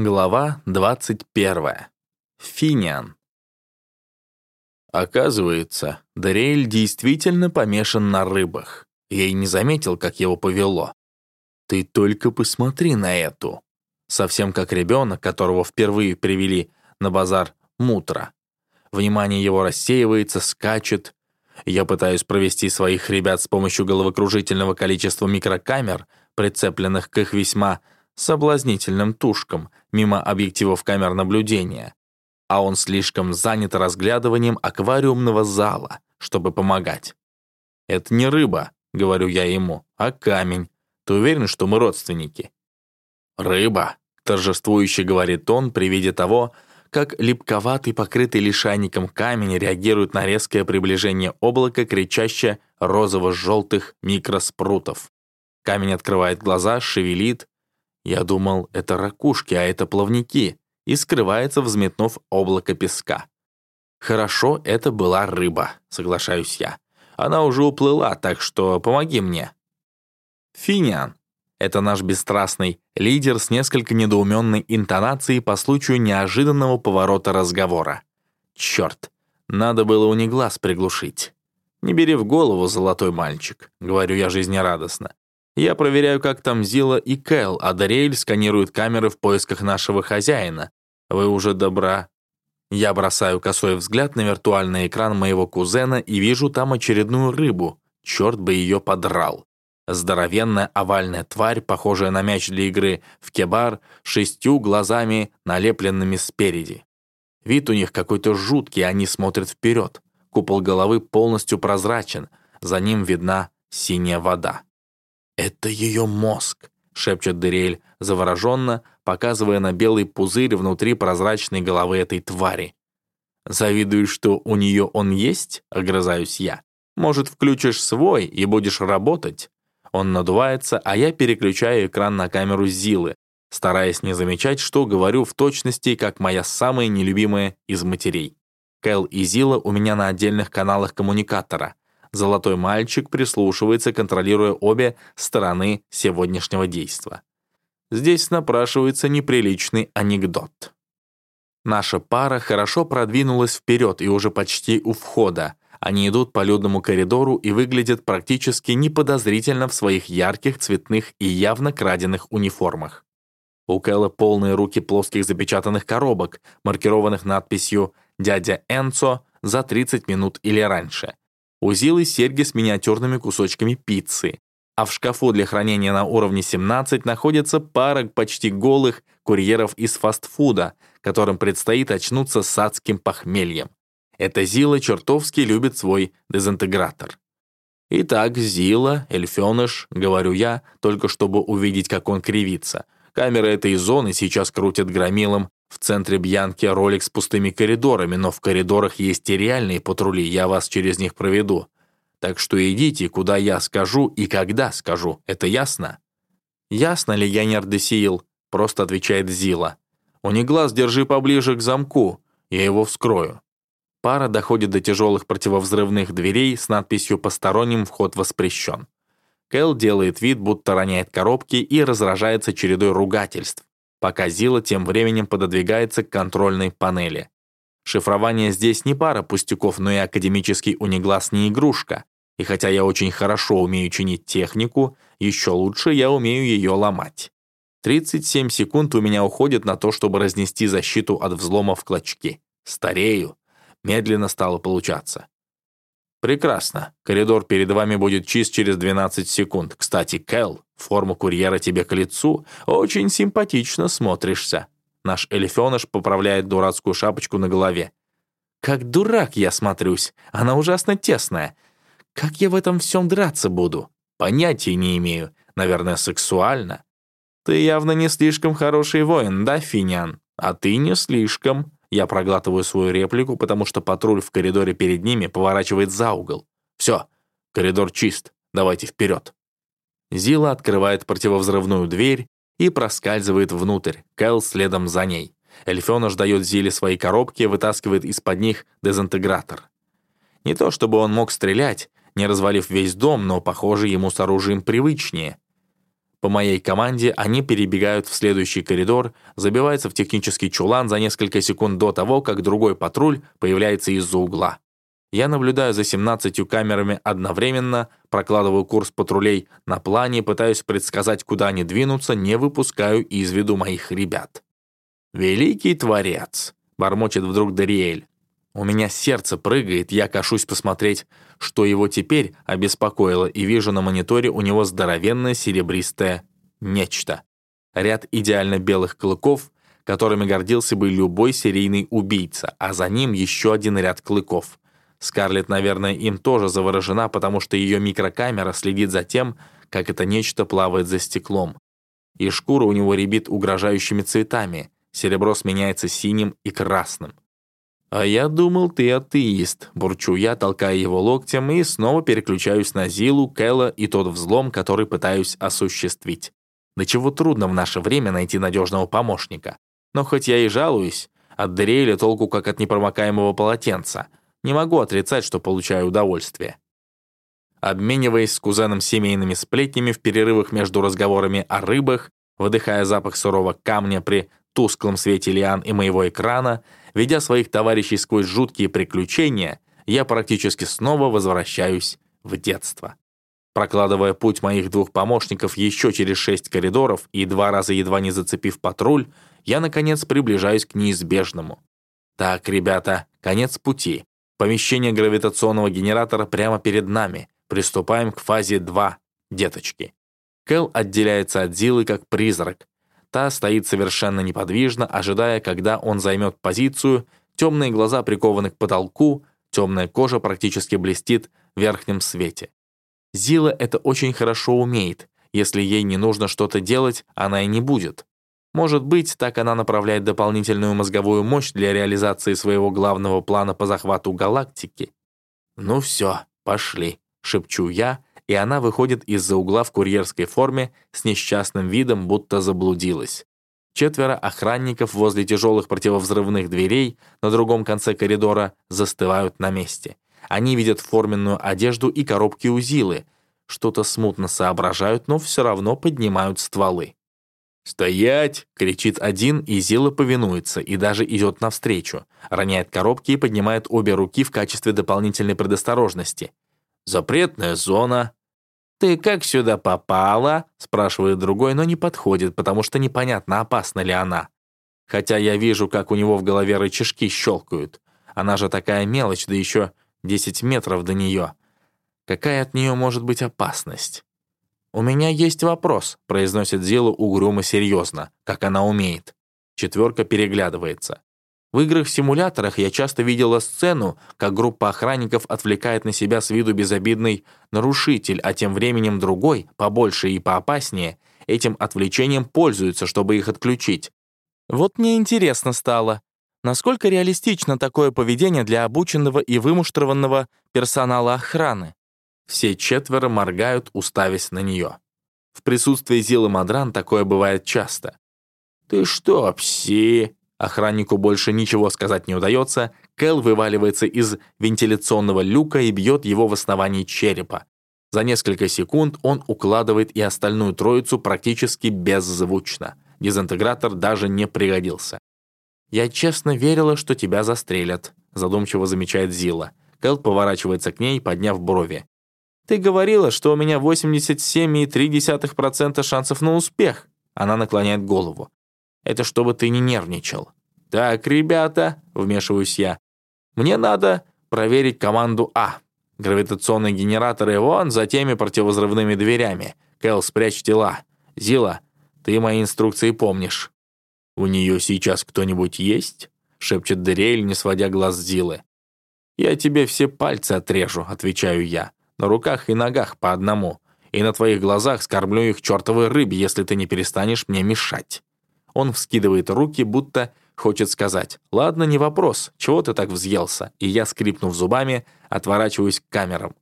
Глава 21. Финиан. Оказывается, Дариэль действительно помешан на рыбах. Я и не заметил, как его повело. Ты только посмотри на эту. Совсем как ребенок, которого впервые привели на базар мутра. Внимание его рассеивается, скачет. Я пытаюсь провести своих ребят с помощью головокружительного количества микрокамер, прицепленных к их весьма соблазнительным тушкам, мимо объективов камер наблюдения. А он слишком занят разглядыванием аквариумного зала, чтобы помогать. «Это не рыба», — говорю я ему, — «а камень. Ты уверен, что мы родственники?» «Рыба», — торжествующе говорит он при виде того, как липковатый, покрытый лишайником камень реагирует на резкое приближение облака, кричаще розово-желтых микроспрутов. Камень открывает глаза, шевелит, я думал, это ракушки, а это плавники, и скрывается, взметнув облако песка. Хорошо, это была рыба, соглашаюсь я. Она уже уплыла, так что помоги мне. Финиан. Это наш бесстрастный лидер с несколько недоуменной интонацией по случаю неожиданного поворота разговора. Черт, надо было у них глаз приглушить. «Не бери в голову, золотой мальчик», — говорю я жизнерадостно. Я проверяю, как там Зила и Кэл, а Дариэль сканирует камеры в поисках нашего хозяина. Вы уже добра. Я бросаю косой взгляд на виртуальный экран моего кузена и вижу там очередную рыбу. Черт бы ее подрал. Здоровенная овальная тварь, похожая на мяч для игры в кебар, шестью глазами, налепленными спереди. Вид у них какой-то жуткий, они смотрят вперед. Купол головы полностью прозрачен, за ним видна синяя вода. «Это ее мозг», — шепчет Дерель завороженно, показывая на белый пузырь внутри прозрачной головы этой твари. «Завидуешь, что у нее он есть?» — огрызаюсь я. «Может, включишь свой и будешь работать?» Он надувается, а я переключаю экран на камеру Зилы, стараясь не замечать, что говорю в точности, как моя самая нелюбимая из матерей. Кэл и Зила у меня на отдельных каналах коммуникатора. Золотой мальчик прислушивается, контролируя обе стороны сегодняшнего действа. Здесь напрашивается неприличный анекдот. Наша пара хорошо продвинулась вперед и уже почти у входа. Они идут по людному коридору и выглядят практически неподозрительно в своих ярких, цветных и явно краденных униформах. У Кэлла полные руки плоских запечатанных коробок, маркированных надписью «Дядя Энцо» за 30 минут или раньше, у Зилы серьги с миниатюрными кусочками пиццы, а в шкафу для хранения на уровне 17 находится пара почти голых курьеров из фастфуда, которым предстоит очнуться с адским похмельем. Эта Зила чертовски любит свой дезинтегратор. Итак, Зила, эльфёныш, говорю я, только чтобы увидеть, как он кривится. Камеры этой зоны сейчас крутят громилом в центре Бьянки ролик с пустыми коридорами, но в коридорах есть и реальные патрули, я вас через них проведу. Так что идите, куда я скажу и когда скажу, это ясно?» «Ясно, легионер Десиил», — просто отвечает Зила. «У них глаз держи поближе к замку, я его вскрою». Пара доходит до тяжелых противовзрывных дверей с надписью «Посторонним вход воспрещен». Кэл делает вид, будто роняет коробки и разражается чередой ругательств пока Зила тем временем пододвигается к контрольной панели. Шифрование здесь не пара пустяков, но и академический униглаз не игрушка. И хотя я очень хорошо умею чинить технику, еще лучше я умею ее ломать. 37 секунд у меня уходит на то, чтобы разнести защиту от взлома в клочки. Старею. Медленно стало получаться. «Прекрасно. Коридор перед вами будет чист через 12 секунд. Кстати, Кэл, форма курьера тебе к лицу. Очень симпатично смотришься». Наш эльфёныш поправляет дурацкую шапочку на голове. «Как дурак я смотрюсь. Она ужасно тесная. Как я в этом всем драться буду? Понятия не имею. Наверное, сексуально. Ты явно не слишком хороший воин, да, Финиан? А ты не слишком. Я проглатываю свою реплику, потому что патруль в коридоре перед ними поворачивает за угол. Все, коридор чист, давайте вперед. Зила открывает противовзрывную дверь и проскальзывает внутрь, Кэл следом за ней. Эльфёныш дает Зиле свои коробки, вытаскивает из-под них дезинтегратор. Не то чтобы он мог стрелять, не развалив весь дом, но, похоже, ему с оружием привычнее. По моей команде они перебегают в следующий коридор, забиваются в технический чулан за несколько секунд до того, как другой патруль появляется из-за угла. Я наблюдаю за 17 камерами одновременно, прокладываю курс патрулей на плане, пытаюсь предсказать, куда они двинутся, не выпускаю из виду моих ребят. «Великий Творец!» — бормочет вдруг Дариэль. У меня сердце прыгает, я кашусь посмотреть, что его теперь обеспокоило, и вижу на мониторе у него здоровенное серебристое нечто. Ряд идеально белых клыков, которыми гордился бы любой серийный убийца, а за ним еще один ряд клыков. Скарлетт, наверное, им тоже заворожена, потому что ее микрокамера следит за тем, как это нечто плавает за стеклом. И шкура у него рябит угрожающими цветами. Серебро сменяется синим и красным. «А я думал, ты атеист», — бурчу я, толкая его локтем, и снова переключаюсь на Зилу, Кэлла и тот взлом, который пытаюсь осуществить. До чего трудно в наше время найти надежного помощника. Но хоть я и жалуюсь, от Дериэля толку как от непромокаемого полотенца. Не могу отрицать, что получаю удовольствие. Обмениваясь с кузеном семейными сплетнями в перерывах между разговорами о рыбах, выдыхая запах сырого камня при тусклом свете лиан и моего экрана, ведя своих товарищей сквозь жуткие приключения, я практически снова возвращаюсь в детство. Прокладывая путь моих двух помощников еще через шесть коридоров и два раза едва не зацепив патруль, я, наконец, приближаюсь к неизбежному. Так, ребята, конец пути. Помещение гравитационного генератора прямо перед нами. Приступаем к фазе 2, деточки. Кэл отделяется от Зилы как призрак, Та стоит совершенно неподвижно, ожидая, когда он займет позицию, темные глаза прикованы к потолку, темная кожа практически блестит в верхнем свете. Зила это очень хорошо умеет. Если ей не нужно что-то делать, она и не будет. Может быть, так она направляет дополнительную мозговую мощь для реализации своего главного плана по захвату галактики. «Ну все, пошли», — шепчу я, и она выходит из-за угла в курьерской форме с несчастным видом, будто заблудилась. Четверо охранников возле тяжелых противовзрывных дверей на другом конце коридора застывают на месте. Они видят форменную одежду и коробки узилы, что-то смутно соображают, но все равно поднимают стволы. «Стоять!» — кричит один, и Зила повинуется и даже идет навстречу, роняет коробки и поднимает обе руки в качестве дополнительной предосторожности. «Запретная зона», «Ты как сюда попала?» — спрашивает другой, но не подходит, потому что непонятно, опасна ли она. Хотя я вижу, как у него в голове рычажки щелкают. Она же такая мелочь, да еще 10 метров до нее. Какая от нее может быть опасность? «У меня есть вопрос», — произносит Зила угрюмо серьезно, как она умеет. Четверка переглядывается. В играх-симуляторах я часто видела сцену, как группа охранников отвлекает на себя с виду безобидный нарушитель, а тем временем другой, побольше и поопаснее, этим отвлечением пользуется, чтобы их отключить. Вот мне интересно стало, насколько реалистично такое поведение для обученного и вымуштрованного персонала охраны. Все четверо моргают, уставясь на нее. В присутствии Зилы Мадран такое бывает часто. «Ты что, пси?» Охраннику больше ничего сказать не удается, Кэл вываливается из вентиляционного люка и бьет его в основании черепа. За несколько секунд он укладывает и остальную троицу практически беззвучно. Дезинтегратор даже не пригодился. «Я честно верила, что тебя застрелят», — задумчиво замечает Зила. Кэл поворачивается к ней, подняв брови. «Ты говорила, что у меня 87,3% шансов на успех». Она наклоняет голову. Это чтобы ты не нервничал. Так, ребята, вмешиваюсь я. Мне надо проверить команду А. Гравитационные генераторы вон за теми противовзрывными дверями. Кэл, спрячь тела. Зила, ты мои инструкции помнишь. «У нее сейчас кто-нибудь есть?» — шепчет Дериэль, не сводя глаз Зилы. «Я тебе все пальцы отрежу», — отвечаю я. «На руках и ногах по одному. И на твоих глазах скормлю их чертовой рыбе, если ты не перестанешь мне мешать». Он вскидывает руки, будто хочет сказать «Ладно, не вопрос, чего ты так взъелся?» И я, скрипнув зубами, отворачиваюсь к камерам.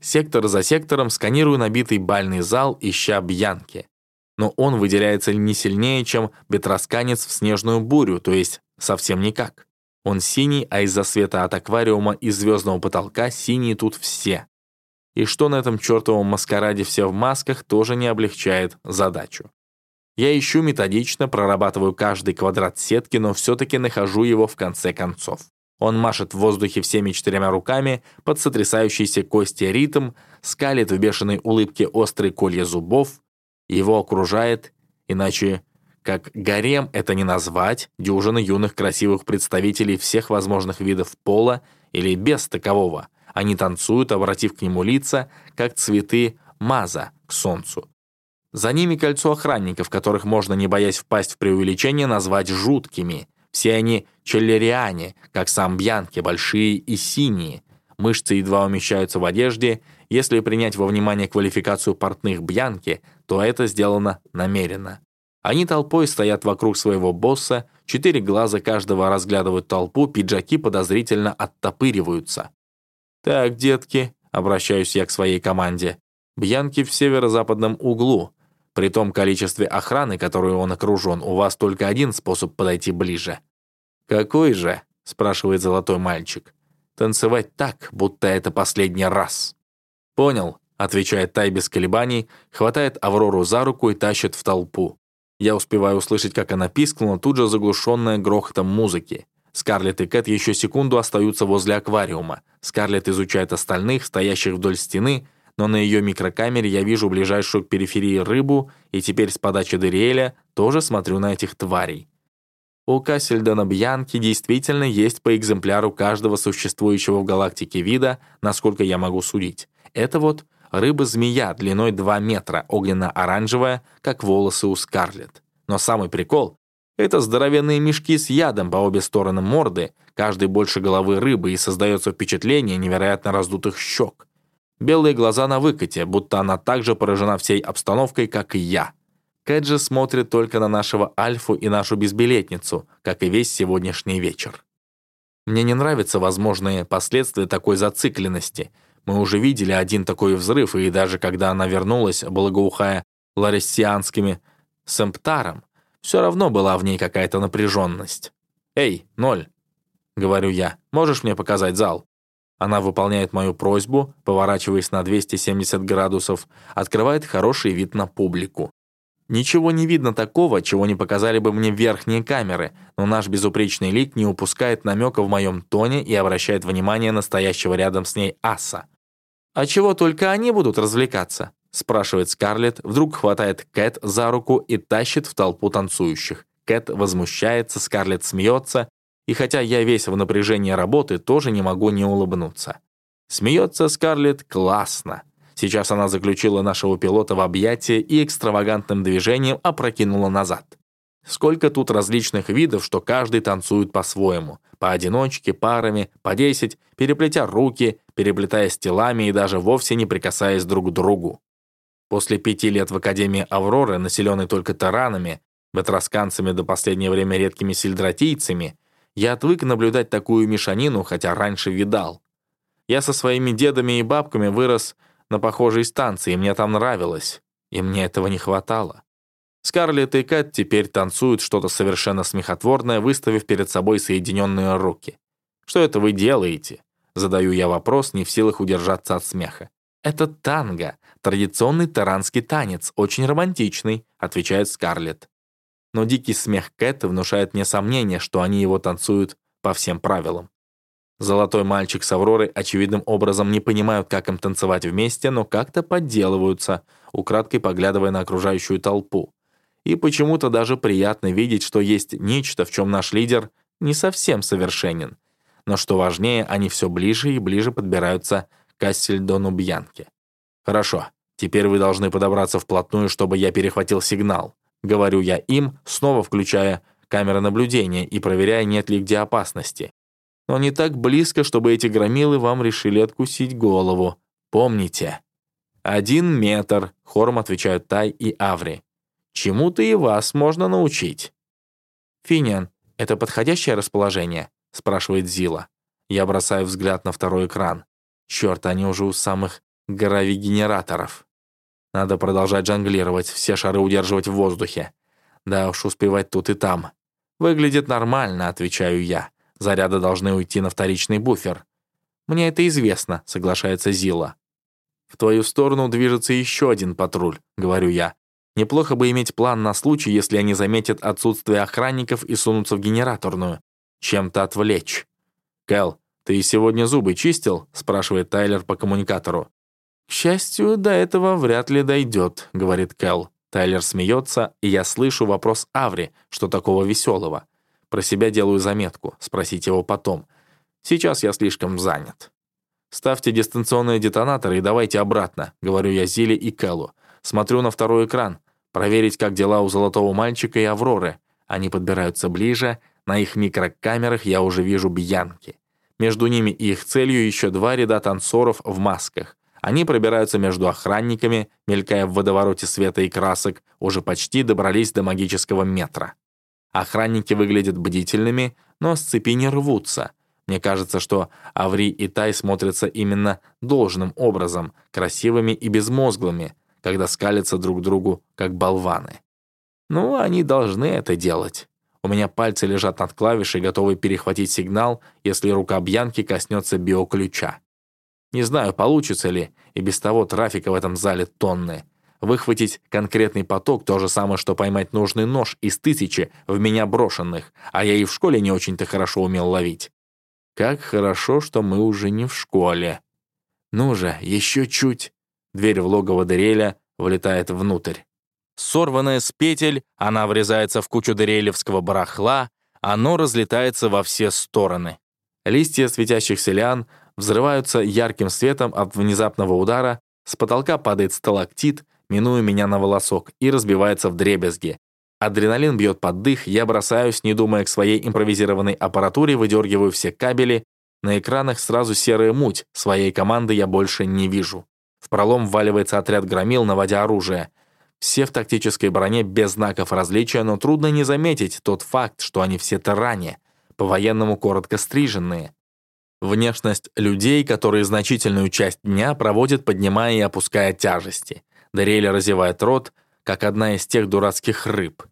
Сектор за сектором сканирую набитый бальный зал, ища Бьянки. Но он выделяется не сильнее, чем бетросканец в снежную бурю, то есть совсем никак. Он синий, а из-за света от аквариума и звездного потолка синие тут все. И что на этом чертовом маскараде все в масках, тоже не облегчает задачу. Я ищу методично, прорабатываю каждый квадрат сетки, но все-таки нахожу его в конце концов. Он машет в воздухе всеми четырьмя руками под сотрясающийся кости ритм, скалит в бешеной улыбке острые колья зубов. Его окружает, иначе как гарем это не назвать, дюжина юных красивых представителей всех возможных видов пола или без такового. Они танцуют, обратив к нему лица, как цветы маза к солнцу. За ними кольцо охранников, которых можно, не боясь впасть в преувеличение, назвать жуткими. Все они челлериане, как сам Бьянки, большие и синие. Мышцы едва умещаются в одежде. Если принять во внимание квалификацию портных Бьянки, то это сделано намеренно. Они толпой стоят вокруг своего босса, четыре глаза каждого разглядывают толпу, пиджаки подозрительно оттопыриваются. «Так, детки», — обращаюсь я к своей команде, «Бьянки в северо-западном углу, при том количестве охраны, которую он окружен, у вас только один способ подойти ближе». «Какой же?» — спрашивает золотой мальчик. «Танцевать так, будто это последний раз». «Понял», — отвечает Тай без колебаний, хватает Аврору за руку и тащит в толпу. Я успеваю услышать, как она пискнула, тут же заглушенная грохотом музыки. Скарлетт и Кэт еще секунду остаются возле аквариума. Скарлетт изучает остальных, стоящих вдоль стены, но на ее микрокамере я вижу ближайшую к периферии рыбу, и теперь с подачи Дериэля тоже смотрю на этих тварей. У Кассельдона Бьянки действительно есть по экземпляру каждого существующего в галактике вида, насколько я могу судить. Это вот рыба-змея длиной 2 метра, огненно-оранжевая, как волосы у Скарлетт. Но самый прикол — это здоровенные мешки с ядом по обе стороны морды, каждый больше головы рыбы, и создается впечатление невероятно раздутых щек. Белые глаза на выкате, будто она так же поражена всей обстановкой, как и я. Кэт же смотрит только на нашего Альфу и нашу безбилетницу, как и весь сегодняшний вечер. Мне не нравятся возможные последствия такой зацикленности. Мы уже видели один такой взрыв, и даже когда она вернулась, благоухая ларессианскими сэмптаром, все равно была в ней какая-то напряженность. «Эй, ноль!» — говорю я. «Можешь мне показать зал?» Она выполняет мою просьбу, поворачиваясь на 270 градусов, открывает хороший вид на публику. Ничего не видно такого, чего не показали бы мне верхние камеры, но наш безупречный лик не упускает намека в моем тоне и обращает внимание настоящего рядом с ней аса. «А чего только они будут развлекаться?» Спрашивает Скарлетт, вдруг хватает Кэт за руку и тащит в толпу танцующих. Кэт возмущается, Скарлетт смеется, и хотя я весь в напряжении работы, тоже не могу не улыбнуться. Смеется Скарлетт классно. Сейчас она заключила нашего пилота в объятия и экстравагантным движением опрокинула назад. Сколько тут различных видов, что каждый танцует по-своему. Поодиночке, парами, по десять, переплетя руки, переплетаясь телами и даже вовсе не прикасаясь друг к другу. После пяти лет в Академии Авроры, населенной только таранами, батрасканцами до последнее время редкими сельдратийцами, я отвык наблюдать такую мешанину, хотя раньше видал. Я со своими дедами и бабками вырос на похожей станции, мне там нравилось, и мне этого не хватало. Скарлетт и Кэт теперь танцуют что-то совершенно смехотворное, выставив перед собой соединенные руки. «Что это вы делаете?» Задаю я вопрос, не в силах удержаться от смеха. «Это танго, традиционный таранский танец, очень романтичный», отвечает Скарлетт но дикий смех Кэт внушает мне сомнение, что они его танцуют по всем правилам. Золотой мальчик с Авророй очевидным образом не понимают, как им танцевать вместе, но как-то подделываются, украдкой поглядывая на окружающую толпу. И почему-то даже приятно видеть, что есть нечто, в чем наш лидер не совсем совершенен. Но что важнее, они все ближе и ближе подбираются к Ассельдону Бьянке. Хорошо, теперь вы должны подобраться вплотную, чтобы я перехватил сигнал. Говорю я им, снова включая камеры наблюдения и проверяя, нет ли где опасности. Но не так близко, чтобы эти громилы вам решили откусить голову. Помните. «Один метр», — хором отвечают Тай и Аври. «Чему-то и вас можно научить». «Финиан, это подходящее расположение?» — спрашивает Зила. Я бросаю взгляд на второй экран. Черт, они уже у самых гравигенераторов. Надо продолжать жонглировать, все шары удерживать в воздухе. Да уж, успевать тут и там. Выглядит нормально, отвечаю я. Заряды должны уйти на вторичный буфер. Мне это известно, соглашается Зила. «В твою сторону движется еще один патруль», — говорю я. «Неплохо бы иметь план на случай, если они заметят отсутствие охранников и сунутся в генераторную. Чем-то отвлечь». «Кэл, ты сегодня зубы чистил?» — спрашивает Тайлер по коммуникатору. «К счастью, до этого вряд ли дойдет», — говорит Кэл. Тайлер смеется, и я слышу вопрос Аври, что такого веселого. Про себя делаю заметку, спросить его потом. Сейчас я слишком занят. «Ставьте дистанционные детонаторы и давайте обратно», — говорю я Зиле и Кэллу. Смотрю на второй экран, проверить, как дела у Золотого Мальчика и Авроры. Они подбираются ближе, на их микрокамерах я уже вижу бьянки. Между ними и их целью еще два ряда танцоров в масках. Они пробираются между охранниками, мелькая в водовороте света и красок, уже почти добрались до магического метра. Охранники выглядят бдительными, но с цепи не рвутся. Мне кажется, что Аври и Тай смотрятся именно должным образом, красивыми и безмозглыми, когда скалятся друг другу, как болваны. Ну, они должны это делать. У меня пальцы лежат над клавишей, готовые перехватить сигнал, если рука Бьянки коснется биоключа. Не знаю, получится ли, и без того трафика в этом зале тонны. Выхватить конкретный поток — то же самое, что поймать нужный нож из тысячи в меня брошенных, а я и в школе не очень-то хорошо умел ловить. Как хорошо, что мы уже не в школе. Ну же, еще чуть. Дверь в логово Дереля влетает внутрь. Сорванная с петель, она врезается в кучу дерелевского барахла, оно разлетается во все стороны. Листья светящихся лиан взрываются ярким светом от внезапного удара, с потолка падает сталактит, минуя меня на волосок, и разбивается в дребезги. Адреналин бьет под дых, я бросаюсь, не думая к своей импровизированной аппаратуре, выдергиваю все кабели. На экранах сразу серая муть, своей команды я больше не вижу. В пролом вваливается отряд громил, наводя оружие. Все в тактической броне без знаков различия, но трудно не заметить тот факт, что они все таране, по-военному коротко стриженные. Внешность людей, которые значительную часть дня проводят, поднимая и опуская тяжести. Дареля разевает рот, как одна из тех дурацких рыб.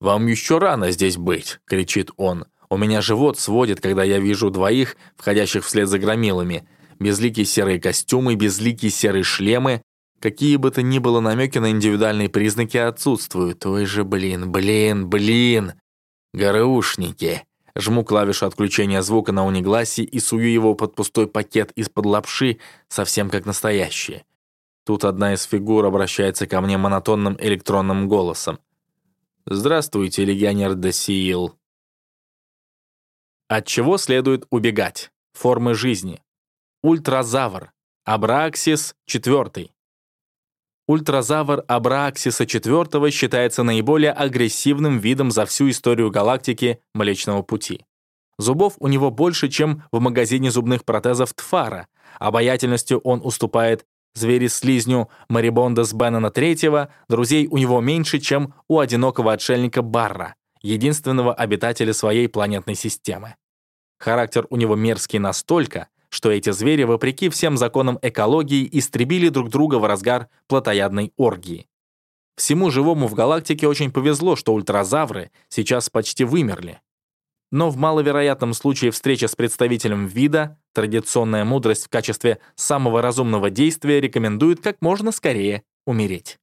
«Вам еще рано здесь быть!» — кричит он. «У меня живот сводит, когда я вижу двоих, входящих вслед за громилами. Безликие серые костюмы, безликие серые шлемы. Какие бы то ни было намеки на индивидуальные признаки отсутствуют. Ой же, блин, блин, блин! ГРУшники!» Жму клавишу отключения звука на унигласе и сую его под пустой пакет из-под лапши, совсем как настоящие. Тут одна из фигур обращается ко мне монотонным электронным голосом. «Здравствуйте, легионер Десиил». От чего следует убегать? Формы жизни. Ультразавр. Абраксис IV. Ультразавр Абраксиса IV считается наиболее агрессивным видом за всю историю галактики Млечного Пути. Зубов у него больше, чем в магазине зубных протезов Тфара. Обаятельностью он уступает звери-слизню Марибонда с Беннона III, друзей у него меньше, чем у одинокого отшельника Барра, единственного обитателя своей планетной системы. Характер у него мерзкий настолько, что эти звери, вопреки всем законам экологии, истребили друг друга в разгар плотоядной оргии. Всему живому в галактике очень повезло, что ультразавры сейчас почти вымерли. Но в маловероятном случае встреча с представителем вида, традиционная мудрость в качестве самого разумного действия рекомендует как можно скорее умереть.